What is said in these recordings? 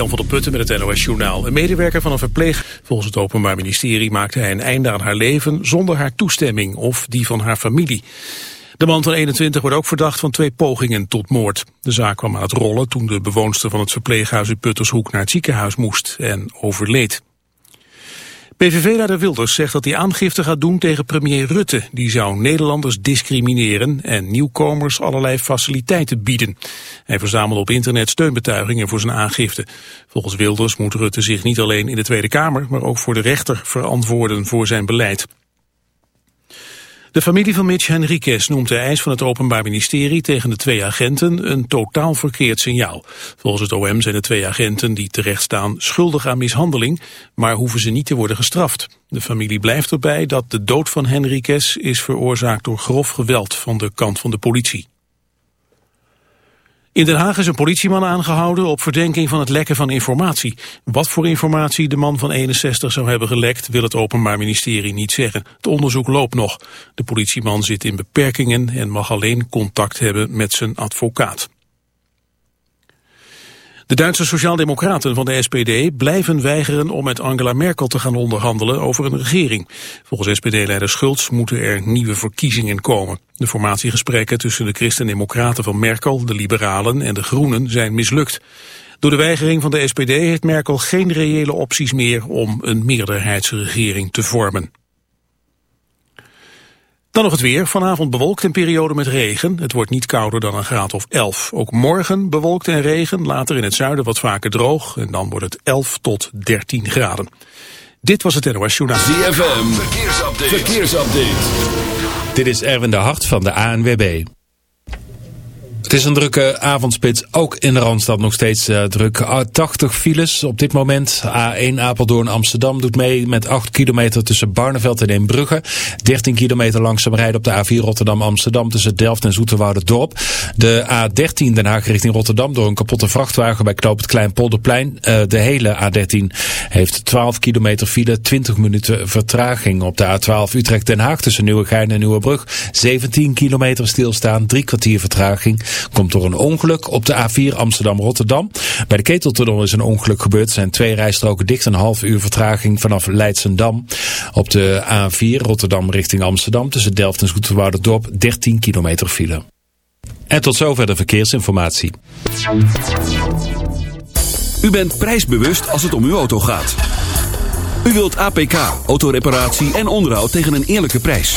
Jan van der Putten met het NOS Journaal. Een medewerker van een verpleeg. Volgens het Openbaar Ministerie maakte hij een einde aan haar leven zonder haar toestemming of die van haar familie. De man van 21 wordt ook verdacht van twee pogingen tot moord. De zaak kwam aan het rollen toen de bewoonster van het verpleeghuis in Puttershoek naar het ziekenhuis moest en overleed. PVV-leider Wilders zegt dat hij aangifte gaat doen tegen premier Rutte. Die zou Nederlanders discrimineren en nieuwkomers allerlei faciliteiten bieden. Hij verzamelde op internet steunbetuigingen voor zijn aangifte. Volgens Wilders moet Rutte zich niet alleen in de Tweede Kamer, maar ook voor de rechter verantwoorden voor zijn beleid. De familie van Mitch Henriquez noemt de eis van het Openbaar Ministerie tegen de twee agenten een totaal verkeerd signaal. Volgens het OM zijn de twee agenten die terecht staan schuldig aan mishandeling, maar hoeven ze niet te worden gestraft. De familie blijft erbij dat de dood van Henriquez is veroorzaakt door grof geweld van de kant van de politie. In Den Haag is een politieman aangehouden op verdenking van het lekken van informatie. Wat voor informatie de man van 61 zou hebben gelekt wil het Openbaar Ministerie niet zeggen. Het onderzoek loopt nog. De politieman zit in beperkingen en mag alleen contact hebben met zijn advocaat. De Duitse sociaaldemocraten van de SPD blijven weigeren om met Angela Merkel te gaan onderhandelen over een regering. Volgens SPD-leider Schulz moeten er nieuwe verkiezingen komen. De formatiegesprekken tussen de christendemocraten van Merkel, de liberalen en de groenen zijn mislukt. Door de weigering van de SPD heeft Merkel geen reële opties meer om een meerderheidsregering te vormen. Dan nog het weer. Vanavond bewolkt en periode met regen. Het wordt niet kouder dan een graad of 11. Ook morgen bewolkt en regen. Later in het zuiden wat vaker droog. En dan wordt het 11 tot 13 graden. Dit was het NOS Journaal. ZFM. Verkeersupdate. Verkeersupdate. Dit is Erwin de Hart van de ANWB. Het is een drukke avondspits, ook in de Randstad nog steeds uh, druk. 80 files op dit moment. A1 Apeldoorn Amsterdam doet mee met 8 kilometer tussen Barneveld en Eembrugge. 13 kilometer langzaam rijden op de A4 Rotterdam Amsterdam tussen Delft en Dorp. De A13 Den Haag richting Rotterdam door een kapotte vrachtwagen bij Knoop het Kleinpolderplein. Uh, de hele A13 heeft 12 kilometer file, 20 minuten vertraging. Op de A12 Utrecht Den Haag tussen Nieuwegein en Nieuwebrug. 17 kilometer stilstaan, drie kwartier vertraging. Komt door een ongeluk op de A4 Amsterdam-Rotterdam. Bij de Keteltunnel is een ongeluk gebeurd. Zijn twee rijstroken dicht. Een half uur vertraging vanaf Leidsendam. Op de A4 Rotterdam richting Amsterdam. Tussen Delft en Zoeterwouderdorp 13 kilometer file. En tot zover de verkeersinformatie. U bent prijsbewust als het om uw auto gaat. U wilt APK, autoreparatie en onderhoud tegen een eerlijke prijs.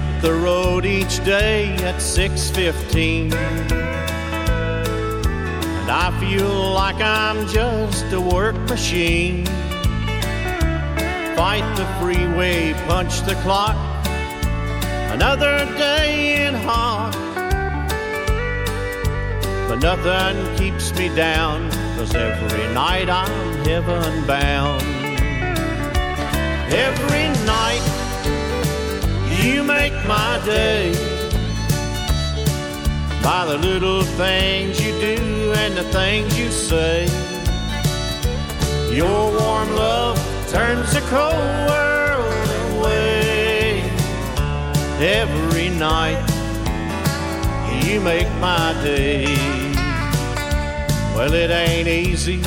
Hit the road each day at 6:15 And I feel like I'm just a work machine. Fight the freeway, punch the clock. Another day in hawk But nothing keeps me down Cause every night I'm heaven bound. Every night you make my day by the little things you do and the things you say. Your warm love turns the cold world away. Every night you make my day. Well, it ain't easy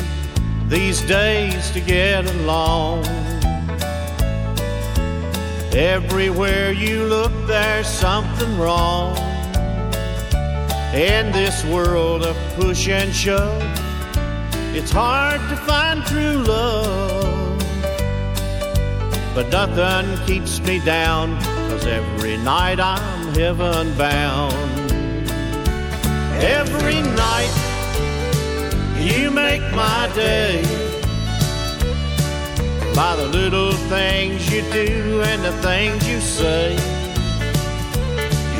these days to get along. Everywhere you look, there's something wrong. In this world of push and shove, it's hard to find true love. But nothing keeps me down, cause every night I'm heaven bound. Every night you make my day by the little things you do and the things you say.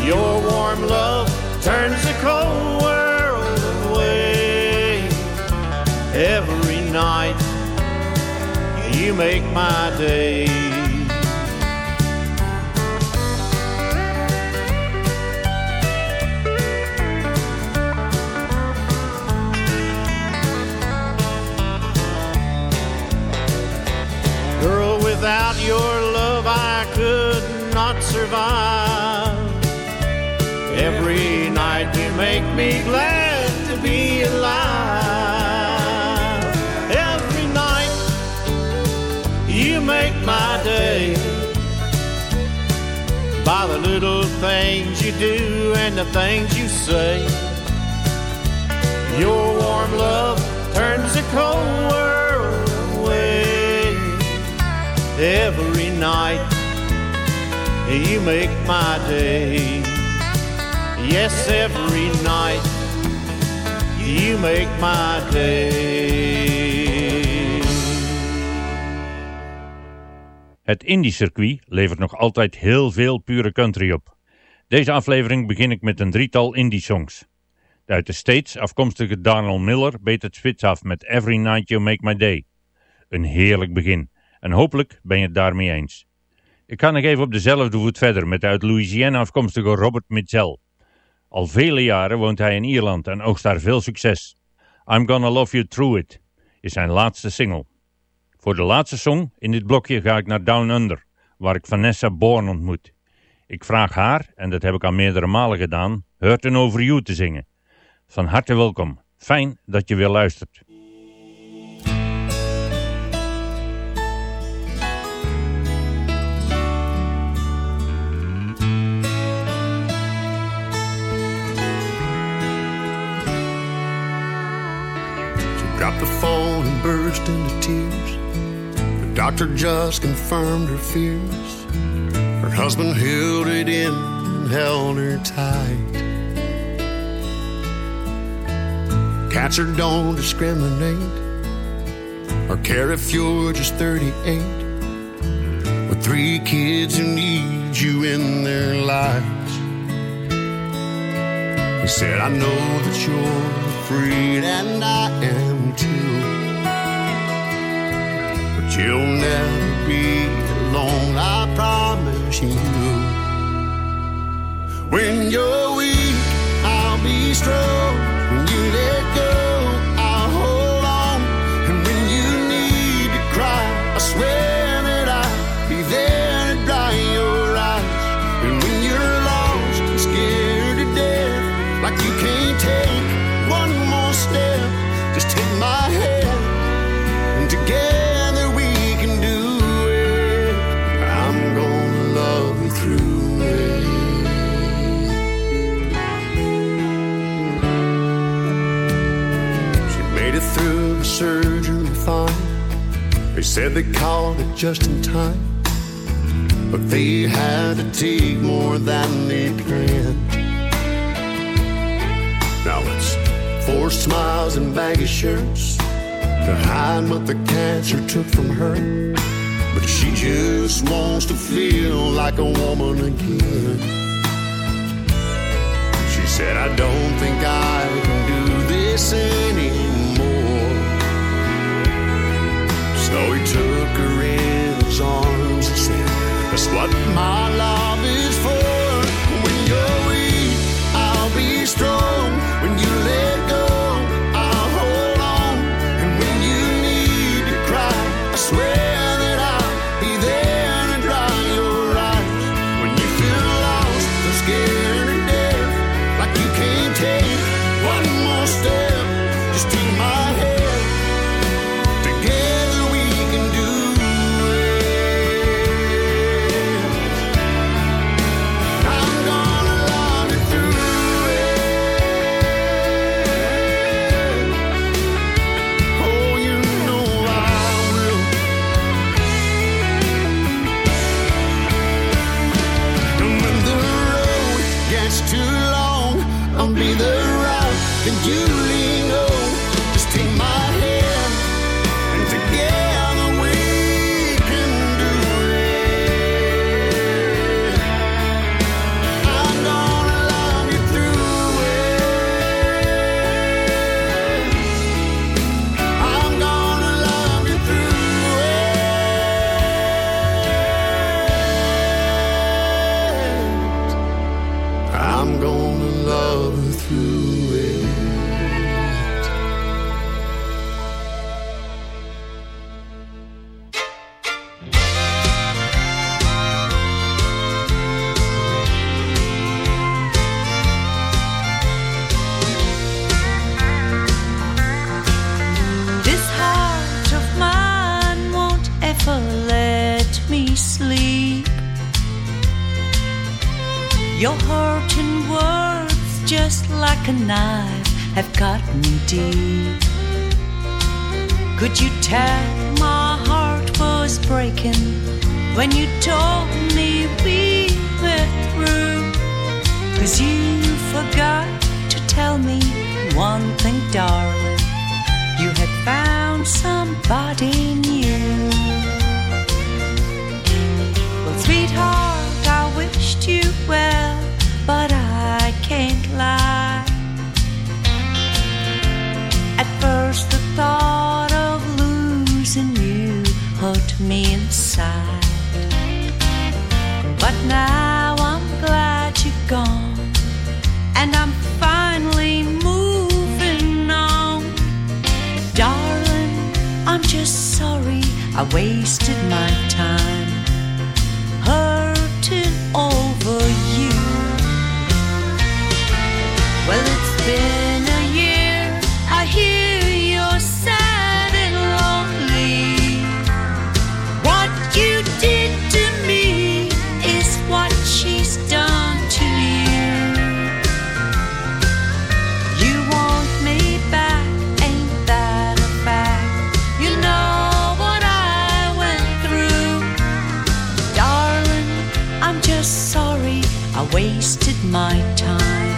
Your warm love turns the cold world away. Every night you make my day. Without your love I could not survive. Every night you make me glad to be alive. Every night you make my day. By the little things you do and the things you say. Your warm love turns the cold world. Every night you make my day. Yes, every night you make my day. Het indie-circuit levert nog altijd heel veel pure country op. Deze aflevering begin ik met een drietal indie-songs. De uit de States afkomstige Donald Miller beet het spits af met Every Night You Make My Day. Een heerlijk begin. En hopelijk ben je het daarmee eens. Ik ga nog even op dezelfde voet verder met de uit Louisiana afkomstige Robert Mitchell. Al vele jaren woont hij in Ierland en oogst daar veel succes. I'm Gonna Love You Through It is zijn laatste single. Voor de laatste song in dit blokje ga ik naar Down Under, waar ik Vanessa Bourne ontmoet. Ik vraag haar, en dat heb ik al meerdere malen gedaan, Hurtin' Over You te zingen. Van harte welkom. Fijn dat je weer luistert. Dropped the phone and burst into tears. The doctor just confirmed her fears. Her husband held it in and held her tight. Cancer don't discriminate or care if you're just 38. With three kids who need you in their lives. He said, I know that you're afraid, and I am too. But you'll never be alone, I promise you. When you're weak, I'll be strong. When you let go, I'll hold on. And when you need to cry, I swear said they called it just in time. But they had to take more than they planned. Now it's four smiles and baggy shirts to hide what the cancer took from her. But she just wants to feel like a woman again. She said, I don't think I can do this anymore. So he took her in his arms and said, That's what my love is for. When you're weak, I'll be strong. I wasted my time.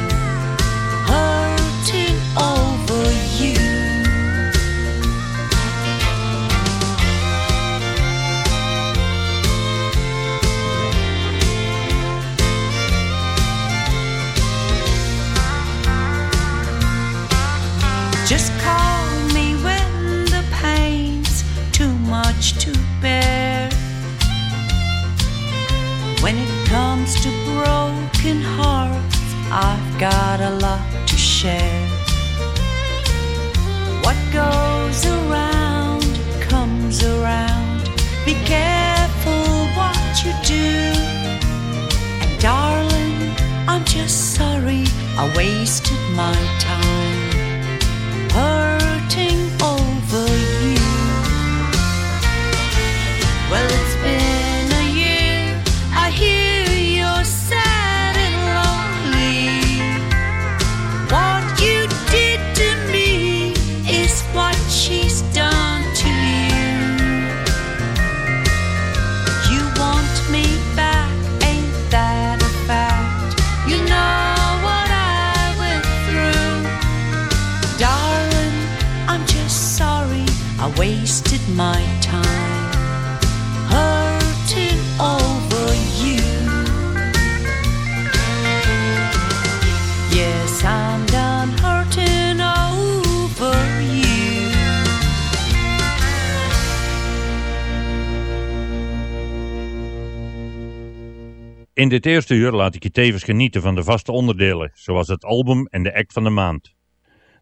dit eerste uur laat ik je tevens genieten van de vaste onderdelen, zoals het album en de act van de maand.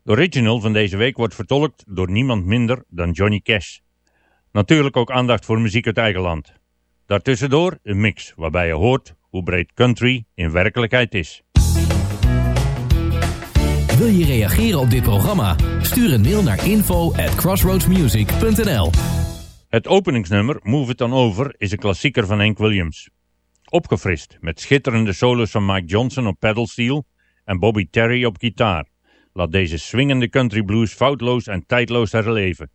De original van deze week wordt vertolkt door niemand minder dan Johnny Cash. Natuurlijk ook aandacht voor muziek uit eigen land. Daartussendoor een mix waarbij je hoort hoe breed country in werkelijkheid is. Wil je reageren op dit programma? Stuur een mail naar info at crossroadsmusic.nl Het openingsnummer Move It On Over is een klassieker van Hank Williams. Opgefrist met schitterende solos van Mike Johnson op pedalsteel en Bobby Terry op gitaar. Laat deze swingende country blues foutloos en tijdloos herleven.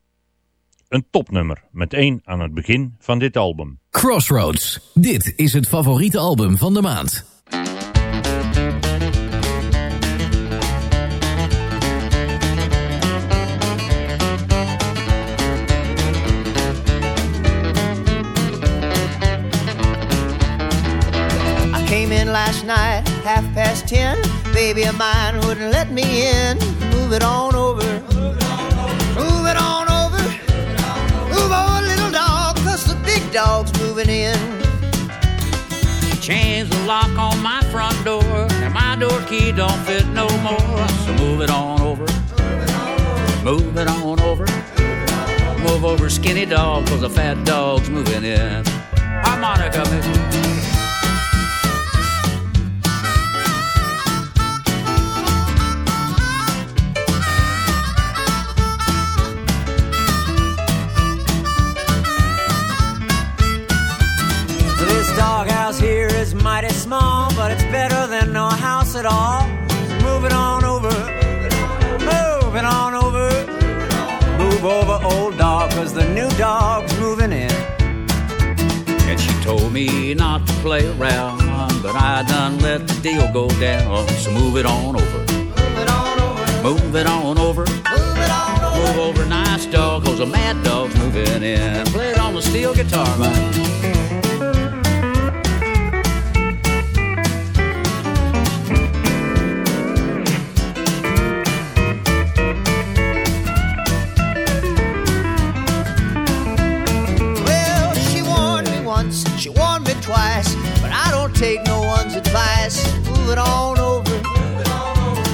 Een topnummer, met één aan het begin van dit album. Crossroads. Dit is het favoriete album van de maand. Last night, half past ten. Baby of mine wouldn't let me in. Move it on over. Move it on over. Move over, little dog, cause the big dog's moving in. Change the lock on my front door, and my door key don't fit no more. So move it on over. Move it on over. Move over, skinny dog, cause the fat dog's moving in. Harmonica, baby. Doghouse here is mighty small, but it's better than no house at all. It on over. Move it on over. Move over, old dog, cause the new dog's moving in. And she told me not to play around, but I done let the deal go down. So move it on over. Move it on over. Move it on over. Move over, nice dog, cause a mad dog's moving in. Play it on the steel guitar, man. Take no one's advice. Move it on over.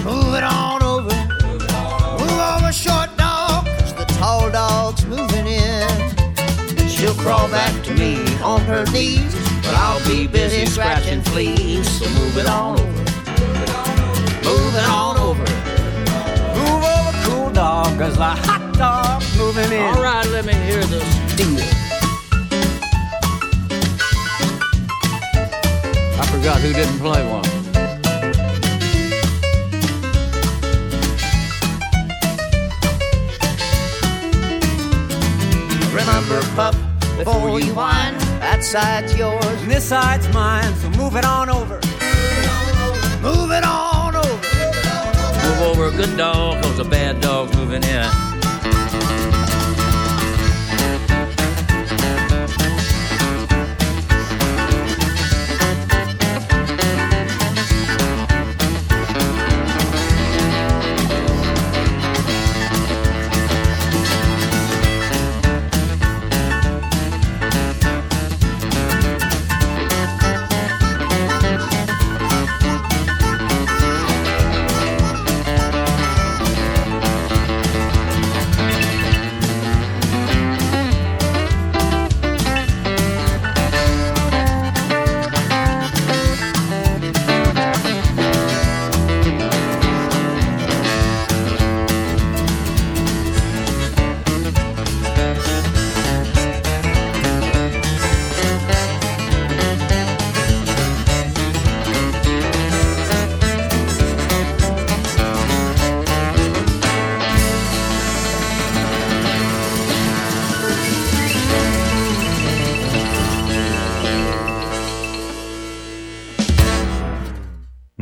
Move it on over. Move over, short dog, 'cause the tall dog's moving in. She'll crawl back to me on her knees, but I'll be busy scratching fleas. So move it on over. Move it on over. Move over, cool dog, cause the hot dog's moving in. All right, let me hear this deal. Forgot who didn't play one. Remember, pup, before you whine, that side's yours. And this side's mine, so move it on over. Move it on over. Move over, good dog, cause a bad dog's moving in.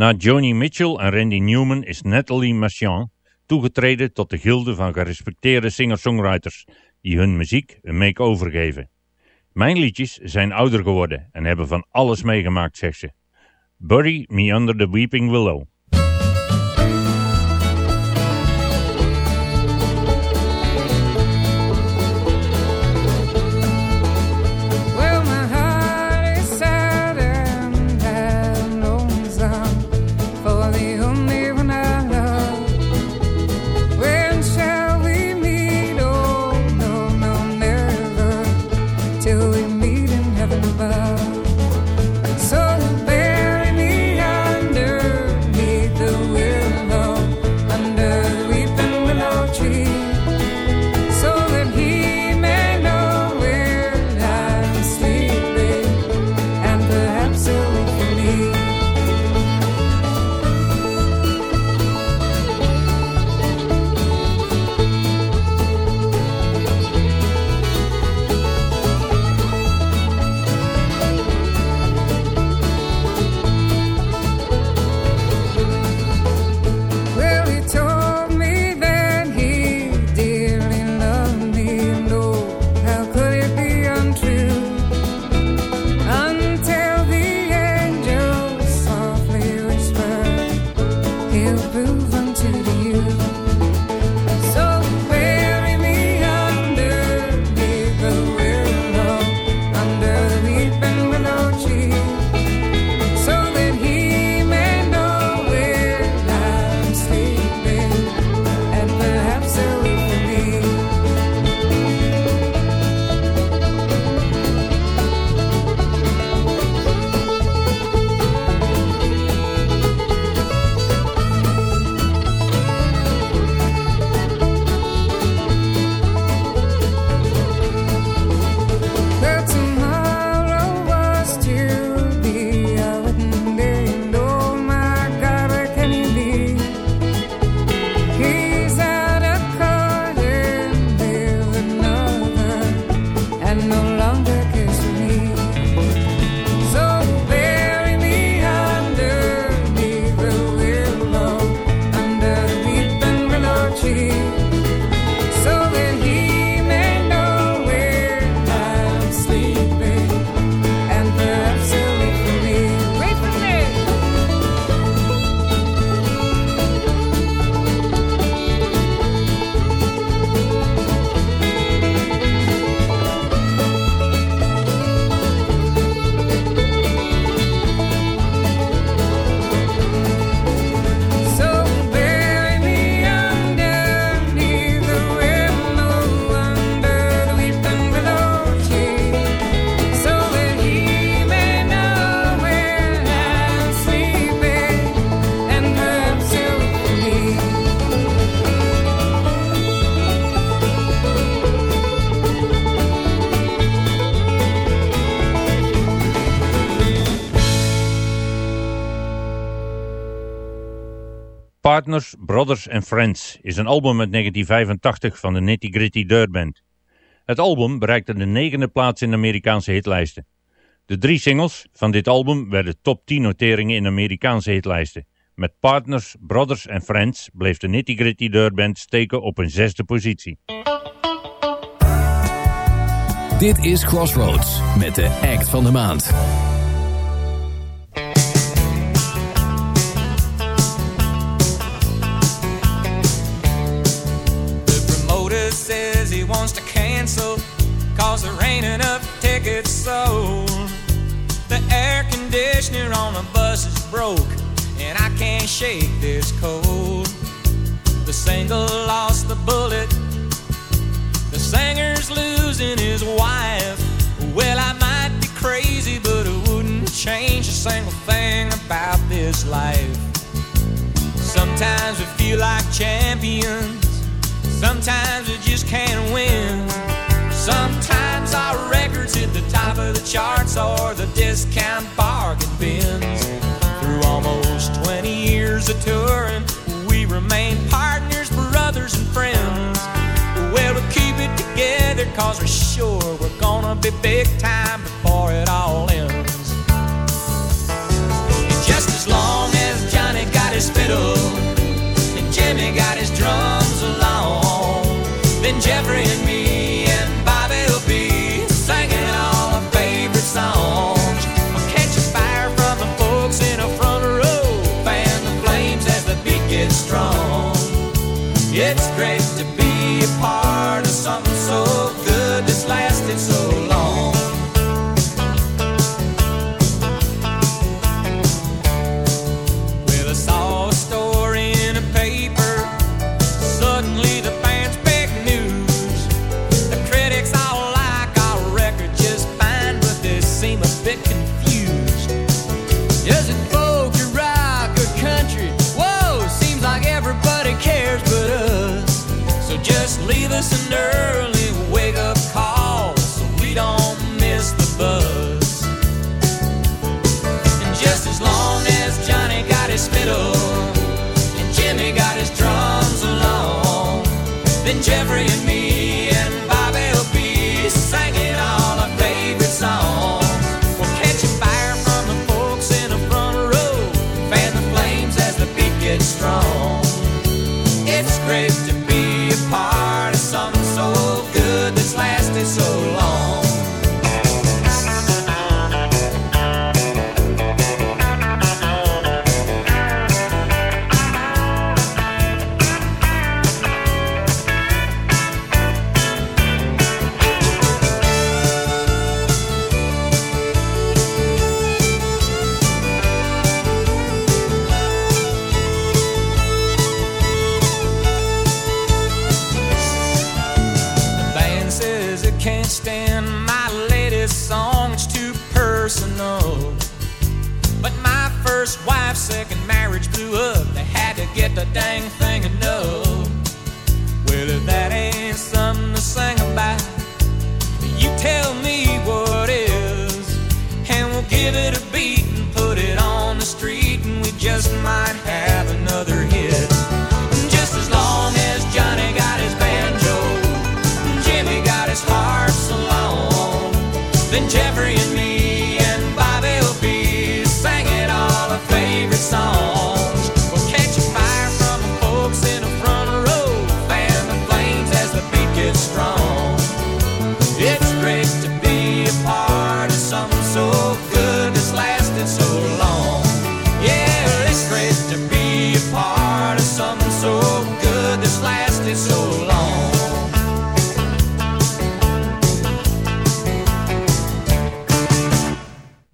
Na Joni Mitchell en Randy Newman is Natalie Marchand toegetreden tot de gilde van gerespecteerde singer-songwriters die hun muziek een make-over geven. Mijn liedjes zijn ouder geworden en hebben van alles meegemaakt, zegt ze. Bury Me Under the Weeping Willow. Partners, Brothers and Friends is een album uit 1985 van de Nitty Gritty Dirt Band. Het album bereikte de negende plaats in de Amerikaanse hitlijsten. De drie singles van dit album werden top 10 noteringen in Amerikaanse hitlijsten. Met Partners, Brothers and Friends bleef de Nitty Gritty Dirt Band steken op een zesde positie. Dit is Crossroads met de act van de maand. Cancel Cause there ain't enough tickets sold The air conditioner on the bus is broke And I can't shake this cold. The single lost the bullet. The singer's losing his wife. Well, I might be crazy But it wouldn't change a single thing about this life. Sometimes we feel like champions. Sometimes we just can't win. Sometimes our records hit the top of the charts or the discount bargain bins. Through almost 20 years of touring, we remain partners, brothers, and friends. Well, we keep it together cause we're sure we're gonna be big time before it all ends. And just as long as Johnny got his fiddle and Jimmy got his drums along. Then Jeffrey strong. It's great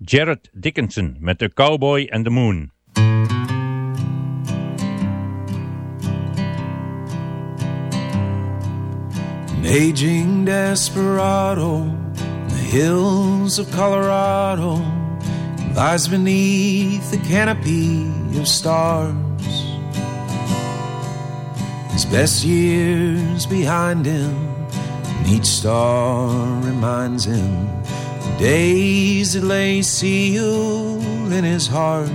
Jared Dickinson met The Cowboy and the Moon. An aging desperado in the hills of Colorado lies beneath the canopy of stars. His best years behind him, and each star reminds him days that lay sealed in his heart.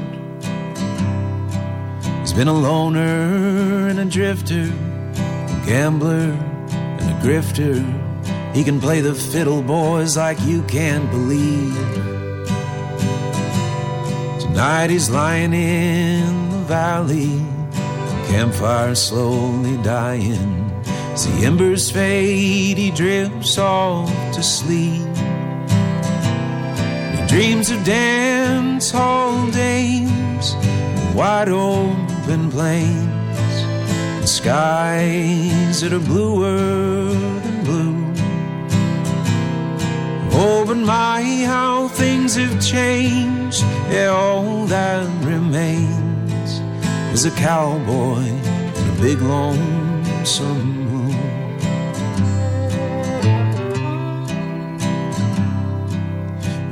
He's been a loner and a drifter, a gambler and a grifter. He can play the fiddle, boys, like you can't believe. Tonight he's lying in the valley, campfire slowly dying. As the embers fade, he drifts off to sleep. Dreams of dance hall dames, wide open plains, and skies that are bluer than blue. Oh, but my, how things have changed. Yeah, all that remains is a cowboy and a big lonesome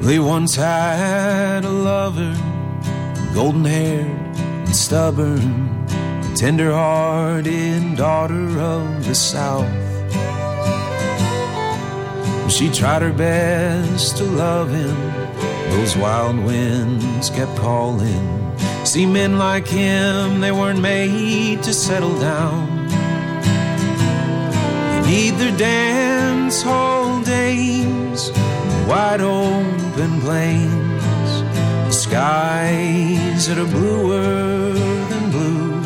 he once had a lover, golden haired and stubborn, a tender hearted daughter of the South. She tried her best to love him. Those wild winds kept calling. See, men like him, they weren't made to settle down. They need their dance hall days, wide open plains, the skies that are bluer than blue.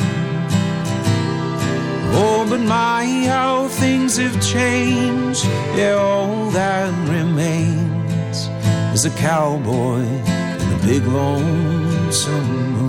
Oh, but my, how things have changed. Yeah, all that remains is a cowboy and a big lonesome moon.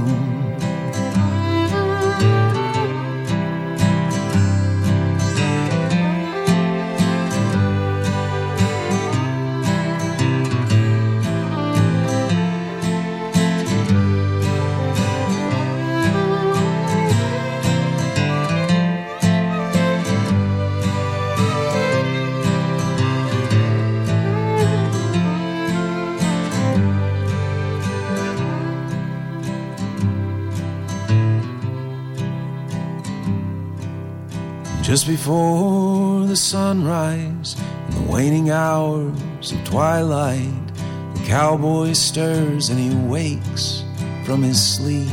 Just before the sunrise in the waning hours of twilight, the cowboy stirs and he wakes from his sleep.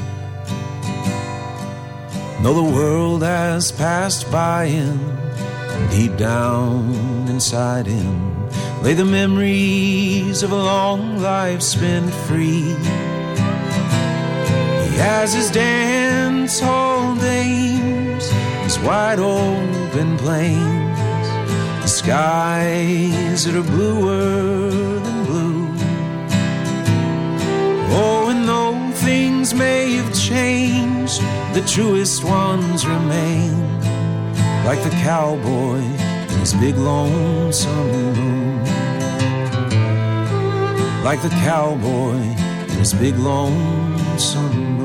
Though the world has passed by him, deep down inside him lay the memories of a long life spent free. He has his dance hall his wide open plains, the skies that are bluer than blue. Oh, and though things may have changed, the truest ones remain, like the cowboy in his big lonesome moon. Like the cowboy and his big lonesome moon.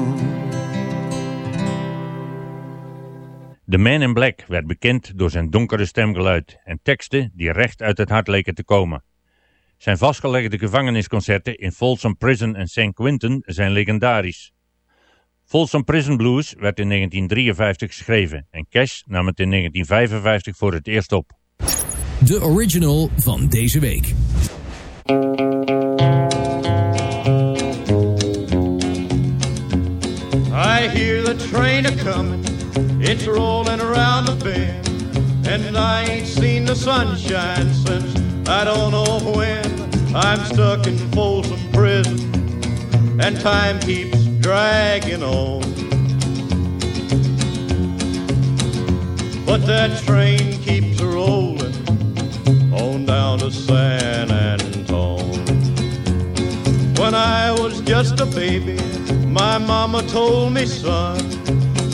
The Man in Black werd bekend door zijn donkere stemgeluid en teksten die recht uit het hart leken te komen. Zijn vastgelegde gevangenisconcerten in Folsom Prison en St. Quentin zijn legendarisch. Folsom Prison Blues werd in 1953 geschreven en Cash nam het in 1955 voor het eerst op. De original van deze week. I hear the train a it's rolling around the bend, and I ain't seen the sunshine since I don't know when. I'm stuck in Folsom Prison, and time keeps dragging on. But that train keeps rolling on down to San Antone. When I was just a baby, my mama told me, son,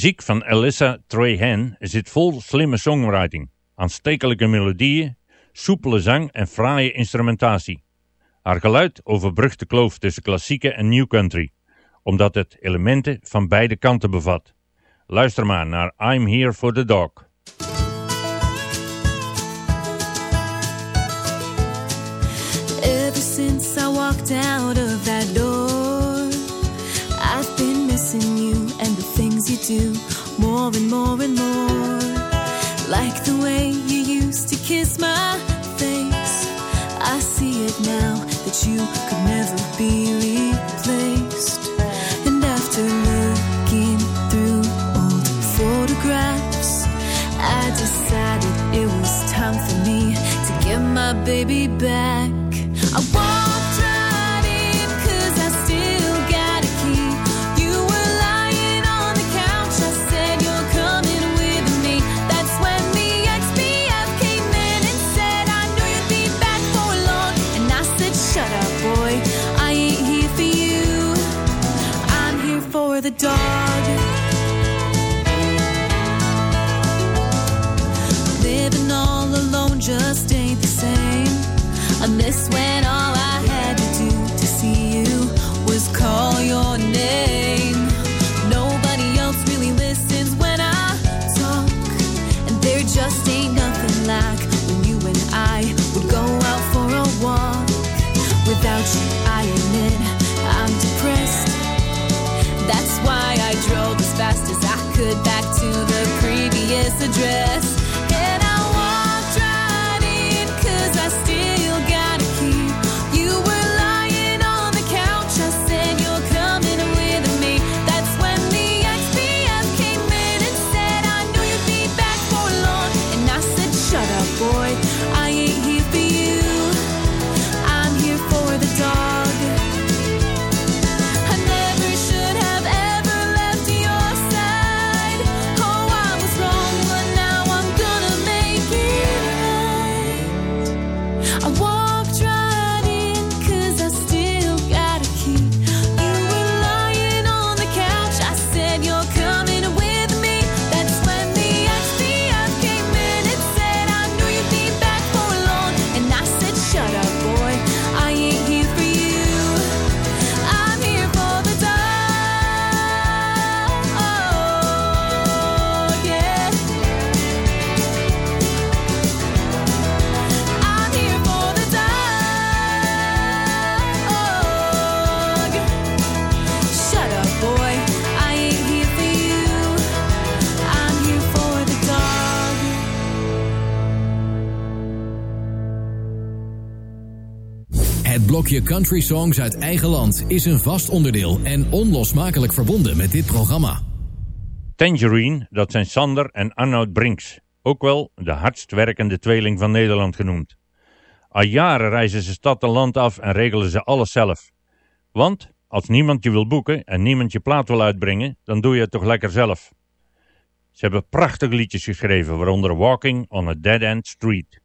muziek van Alyssa Trahan zit vol slimme songwriting, aanstekelijke melodieën, soepele zang en fraaie instrumentatie. Haar geluid overbrugt de kloof tussen klassieke en new country, omdat het elementen van beide kanten bevat. Luister maar naar I'm Here for the Dog. Ever since I walked you more and more and more. Like the way you used to kiss my face. I see it now that you could never be replaced. And after looking through old photographs, I decided it was time for me to get my baby back. I walked the dog. Living all alone just ain't the same. I miss when back to the previous address. Blokje Country Songs uit eigen land is een vast onderdeel en onlosmakelijk verbonden met dit programma. Tangerine, dat zijn Sander en Arnoud Brinks. Ook wel de hardst werkende tweeling van Nederland genoemd. Al jaren reizen ze stad en land af en regelen ze alles zelf. Want als niemand je wil boeken en niemand je plaat wil uitbrengen, dan doe je het toch lekker zelf. Ze hebben prachtige liedjes geschreven, waaronder Walking on a Dead End Street.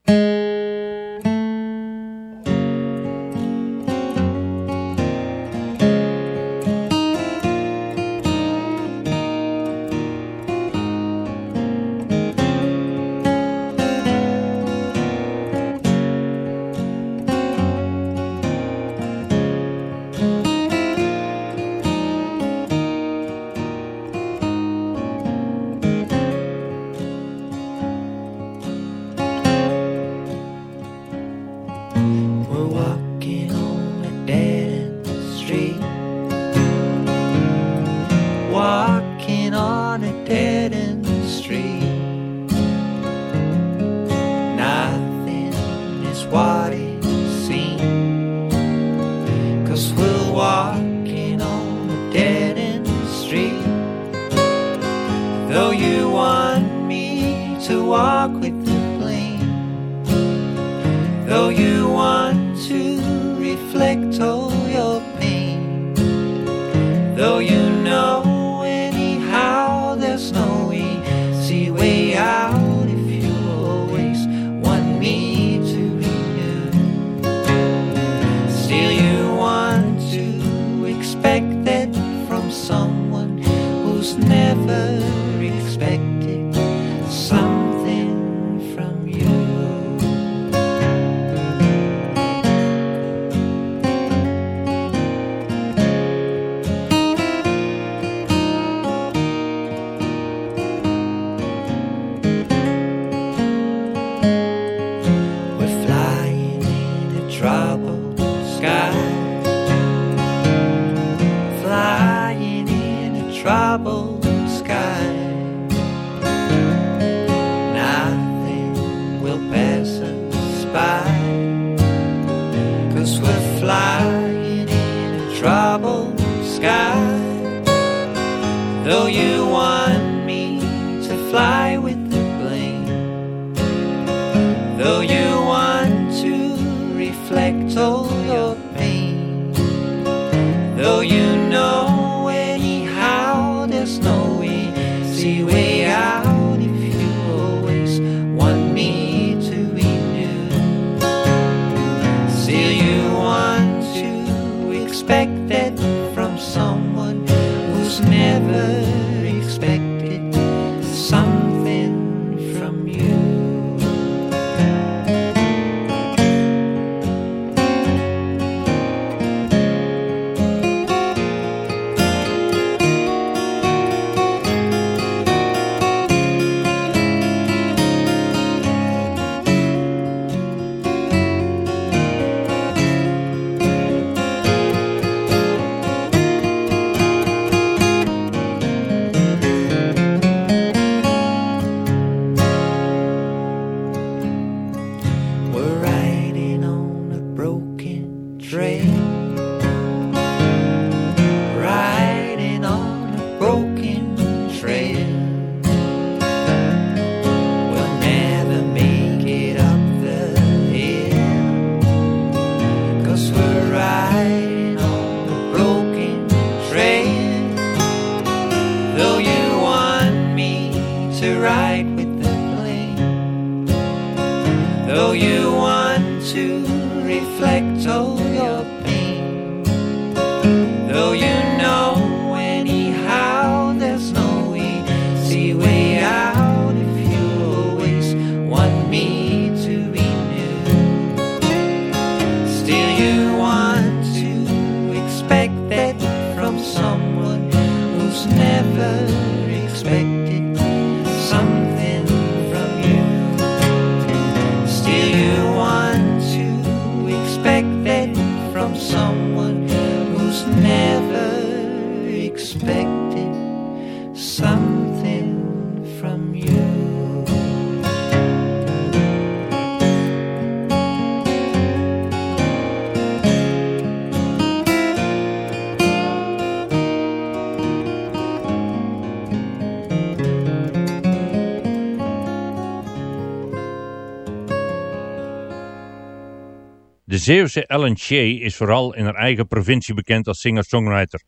Zeeuwse Ellen Shea is vooral in haar eigen provincie bekend als singer-songwriter.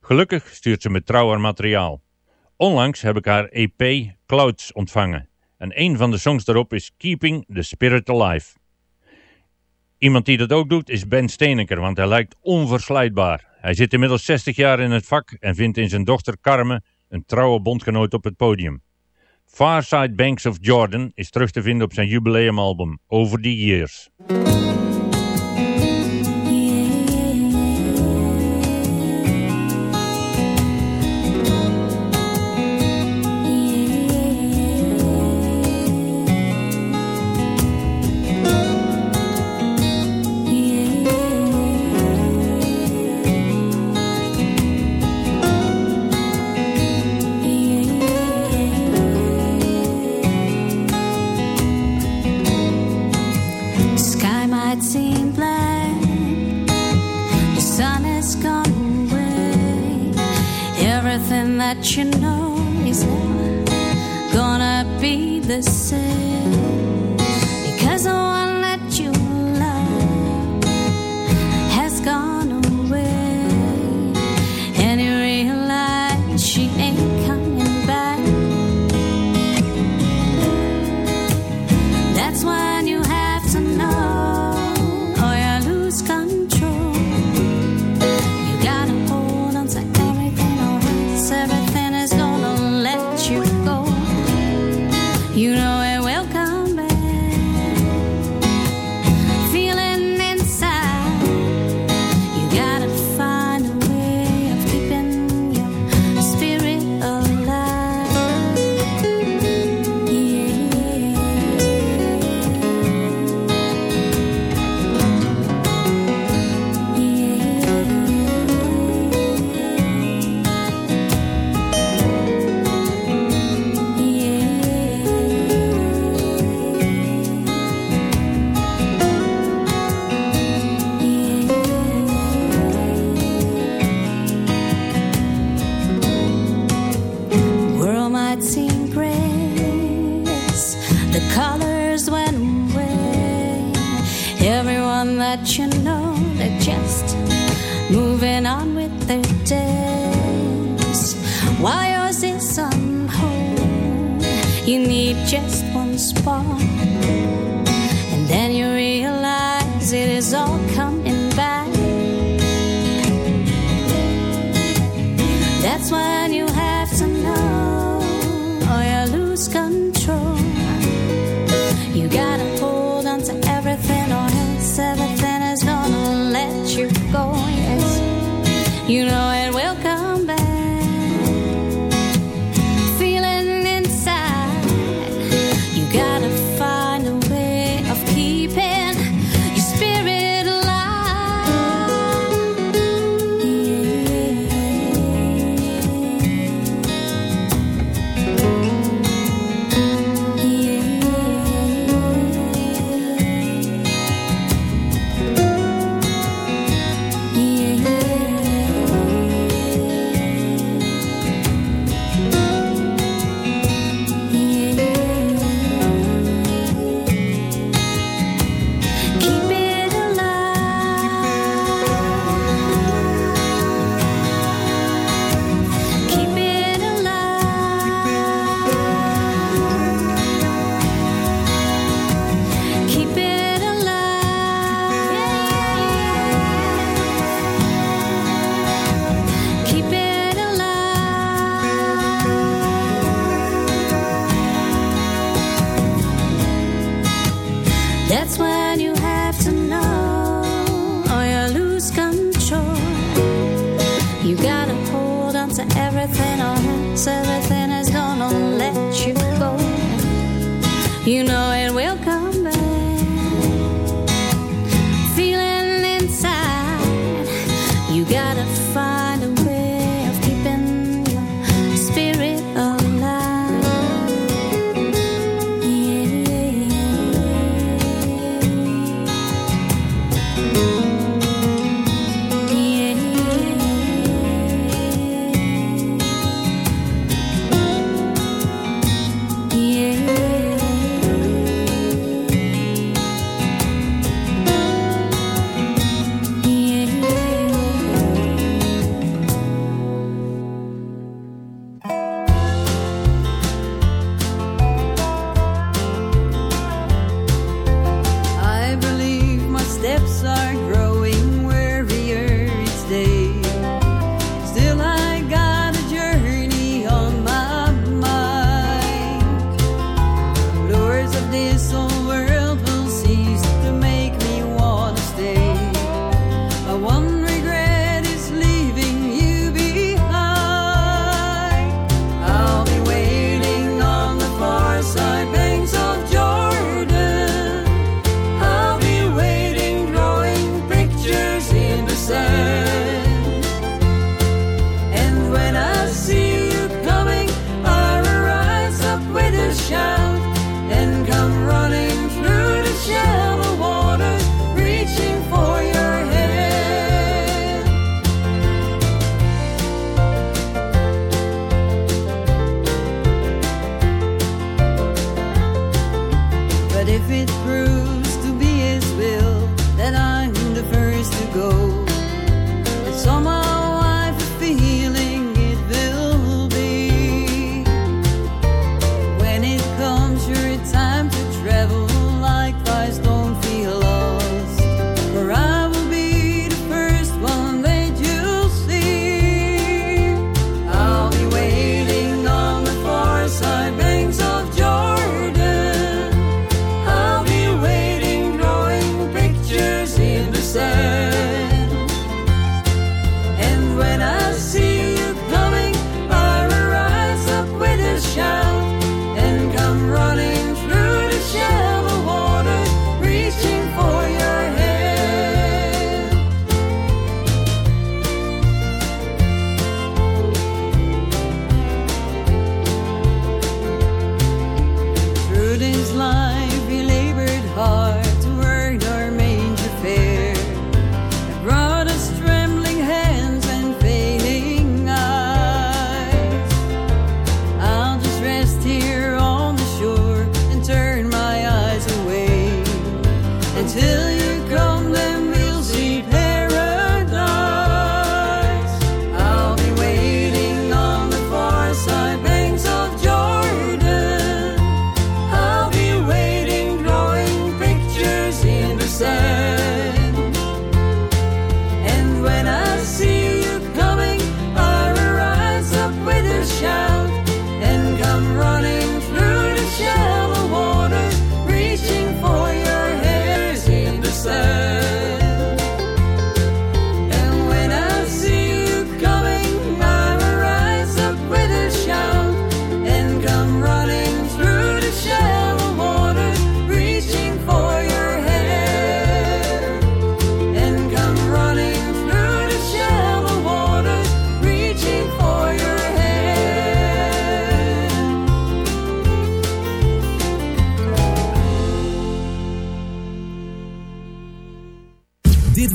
Gelukkig stuurt ze met trouw haar materiaal. Onlangs heb ik haar EP Clouds ontvangen. En een van de songs daarop is Keeping the Spirit Alive. Iemand die dat ook doet is Ben Steeneker, want hij lijkt onverslijdbaar. Hij zit inmiddels 60 jaar in het vak en vindt in zijn dochter Carmen een trouwe bondgenoot op het podium. Farside Banks of Jordan is terug te vinden op zijn jubileumalbum Over the Years.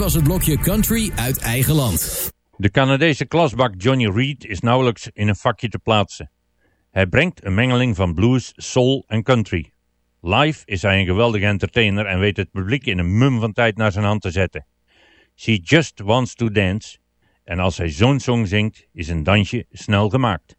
Was het blokje country uit eigen land. De Canadese klasbak Johnny Reed is nauwelijks in een vakje te plaatsen. Hij brengt een mengeling van blues, soul en country. Live is hij een geweldige entertainer en weet het publiek in een mum van tijd naar zijn hand te zetten. She just wants to dance. En als hij zo'n song zingt, is een dansje snel gemaakt.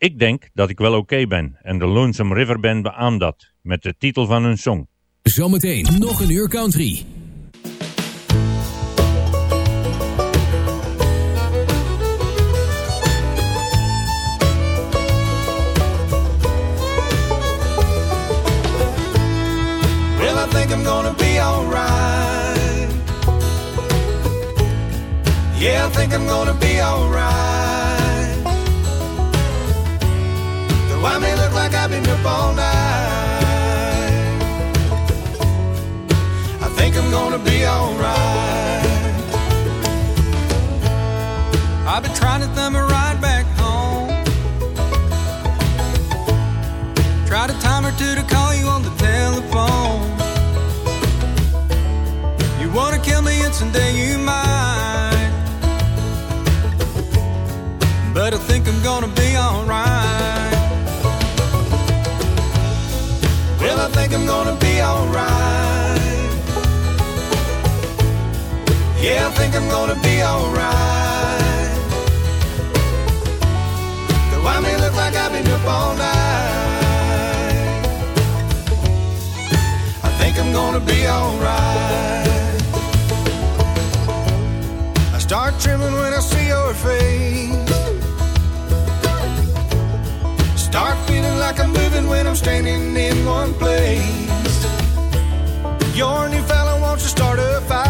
Ik denk dat ik wel oké ben en de Lonesome River Band beaamt dat met de titel van hun song. Zometeen nog een uur country. Well, I think I'm gonna be alright. Yeah, I think I'm gonna be alright. I may look like I've been up all night. I think I'm gonna be alright. I've been trying to thumb a ride back home. Tried a time or two to call you on the telephone. You wanna kill me, and someday you might. But I think I'm gonna be alright. I think I'm gonna be alright. Yeah, I think I'm gonna be alright. Though I may look like I've been up all night. I think I'm gonna be alright. I start trembling when I see your face. Start feeling like I'm moving when I'm standing in one place. Your new fella wants to start a fight.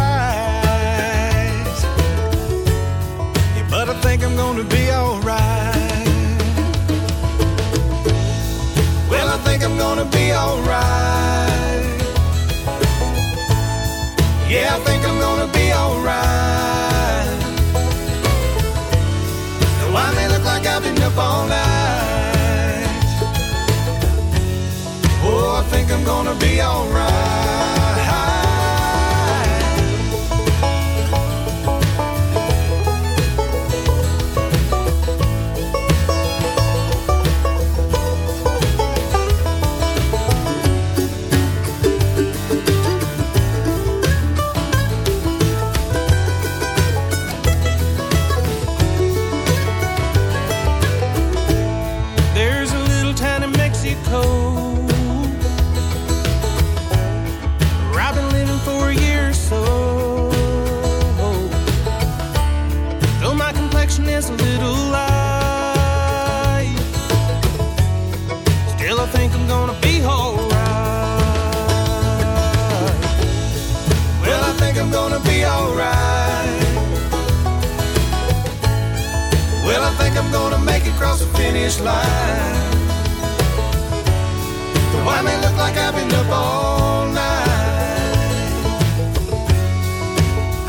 Yeah, but I think I'm gonna be alright. Well, I think I'm gonna be alright. Yeah, I think think I'm gonna be alright. Complexion is a little light, still I think I'm gonna be alright. Well, I think I'm gonna be alright. Well, I think I'm gonna make it the finish line. Though I may look like I've been up all night.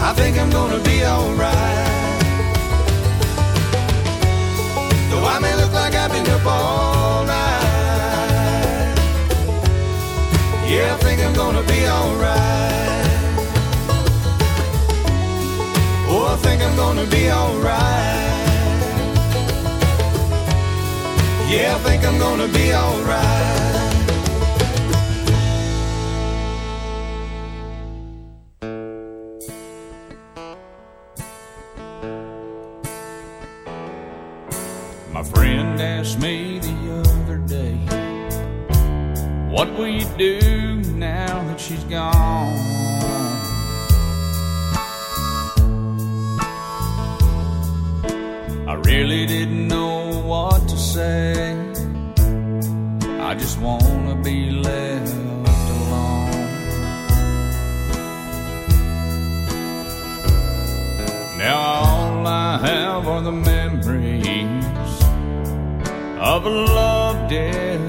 I think I'm gonna be alright. I like I've been up all night. Yeah, I think I'm gonna be alright. Oh, I think I'm gonna be alright. Yeah, I think I'm gonna be alright. What will you do now that she's gone? I really didn't know what to say. I just wanna be left alone. Now all I have are the memories of a love dead